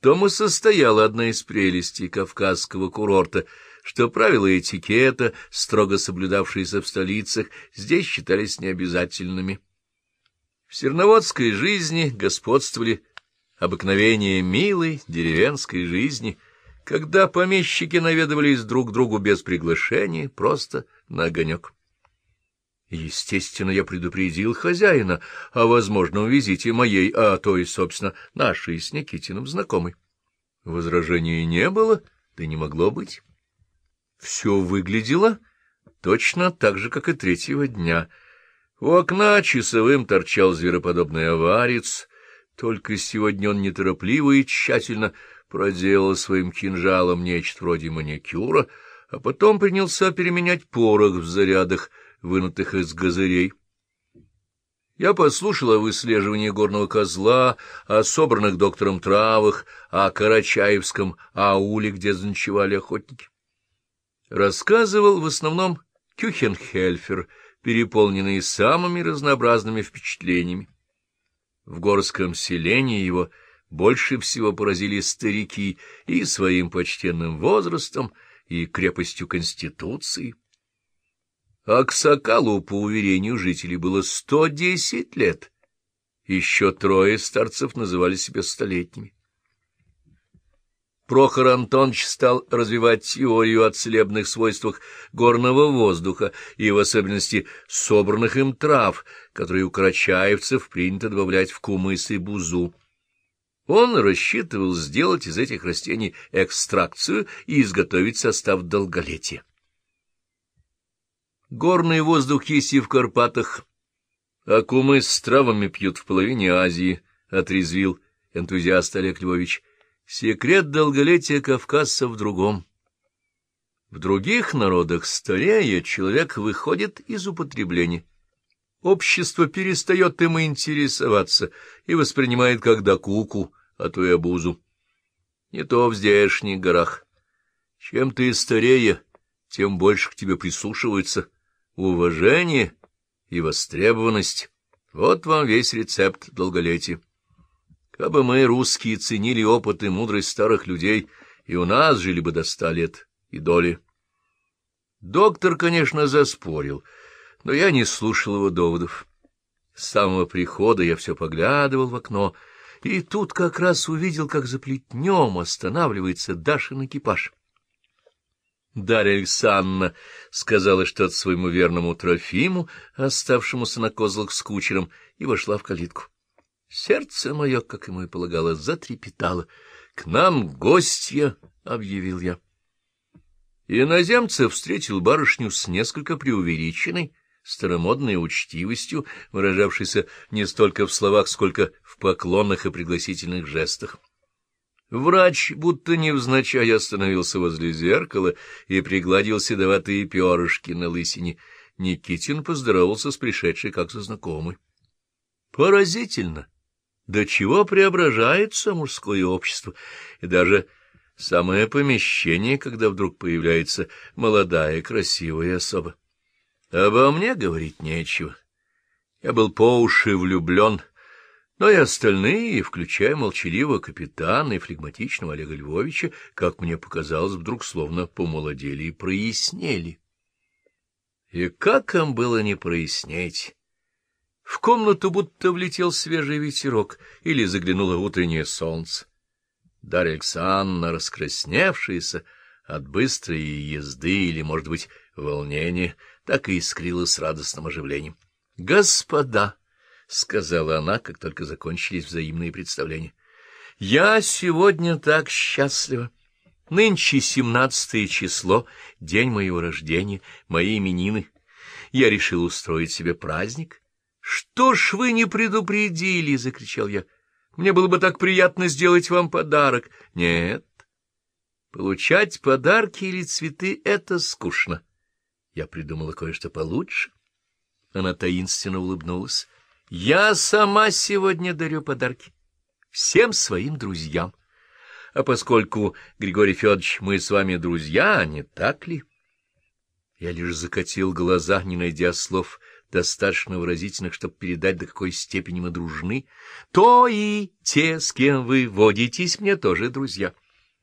том и состояла одна из прелестей кавказского курорта, что правила этикета, строго соблюдавшиеся в столицах, здесь считались необязательными. В серноводской жизни господствовали обыкновения милой деревенской жизни, когда помещики наведывались друг другу без приглашения, просто на огонек. Естественно, я предупредил хозяина о возможном визите моей, а то и, собственно, нашей с Никитиным знакомой. Возражений не было, да не могло быть. Все выглядело точно так же, как и третьего дня. У окна часовым торчал звероподобный аварец, только сегодня он неторопливо и тщательно проделал своим кинжалом нечто вроде маникюра, а потом принялся переменять порох в зарядах, вынутых из газырей. Я послушал о выслеживании горного козла, о собранных доктором травах, о Карачаевском ауле, где заночевали охотники. Рассказывал в основном Кюхенхельфер, переполненный самыми разнообразными впечатлениями. В горском селении его больше всего поразили старики и своим почтенным возрастом, и крепостью Конституции. А к Сокалу, по уверению жителей, было сто десять лет. Еще трое старцев называли себя столетними. Прохор Антонович стал развивать теорию о целебных свойствах горного воздуха и в особенности собранных им трав, которые у карачаевцев принято добавлять в кумыс и бузу. Он рассчитывал сделать из этих растений экстракцию и изготовить состав долголетия. Горный воздух есть и в Карпатах, а кумы с травами пьют в половине Азии, — отрезвил энтузиаст Олег Львович. Секрет долголетия кавказцев в другом. В других народах, старея, человек выходит из употребления. Общество перестает им интересоваться и воспринимает как докуку, а то и обузу. Не то в здешних горах. Чем ты старее, тем больше к тебе прислушиваются — уважение и востребованность — вот вам весь рецепт долголетия. Кабы мы, русские, ценили опыт и мудрость старых людей, и у нас жили бы до ста лет и доли. Доктор, конечно, заспорил, но я не слушал его доводов. С самого прихода я все поглядывал в окно, и тут как раз увидел, как за плетнем останавливается Дашин экипаж. Дарья Александровна сказала что-то своему верному Трофиму, оставшемуся на козлах с кучером, и вошла в калитку. Сердце мое, как ему и полагало, затрепетало. — К нам гостья! — объявил я. Иноземцев встретил барышню с несколько преувеличенной, старомодной учтивостью, выражавшейся не столько в словах, сколько в поклонах и пригласительных жестах. Врач, будто невзначай, остановился возле зеркала и пригладил седоватые перышки на лысине. Никитин поздоровался с пришедшей как со знакомой. Поразительно! До чего преображается мужское общество, и даже самое помещение, когда вдруг появляется молодая красивая особа. Обо мне говорить нечего. Я был по уши влюблен но и остальные, включая молчаливого капитана и флегматичного Олега Львовича, как мне показалось, вдруг словно помолодели и прояснели. И как им было не прояснеть? В комнату будто влетел свежий ветерок или заглянуло утреннее солнце. Дарья Александровна, раскрасневшаяся от быстрой езды или, может быть, волнения, так и искрилась радостным оживлением. «Господа!» — сказала она, как только закончились взаимные представления. — Я сегодня так счастлива. Нынче семнадцатое число, день моего рождения, мои именины. Я решил устроить себе праздник. — Что ж вы не предупредили? — закричал я. — Мне было бы так приятно сделать вам подарок. — Нет. Получать подарки или цветы — это скучно. Я придумала кое-что получше. Она таинственно улыбнулась. Я сама сегодня дарю подарки всем своим друзьям. А поскольку, Григорий Федорович, мы с вами друзья, не так ли? Я лишь закатил глаза, не найдя слов достаточно выразительных, чтобы передать, до какой степени мы дружны, то и те, с кем вы водитесь, мне тоже друзья.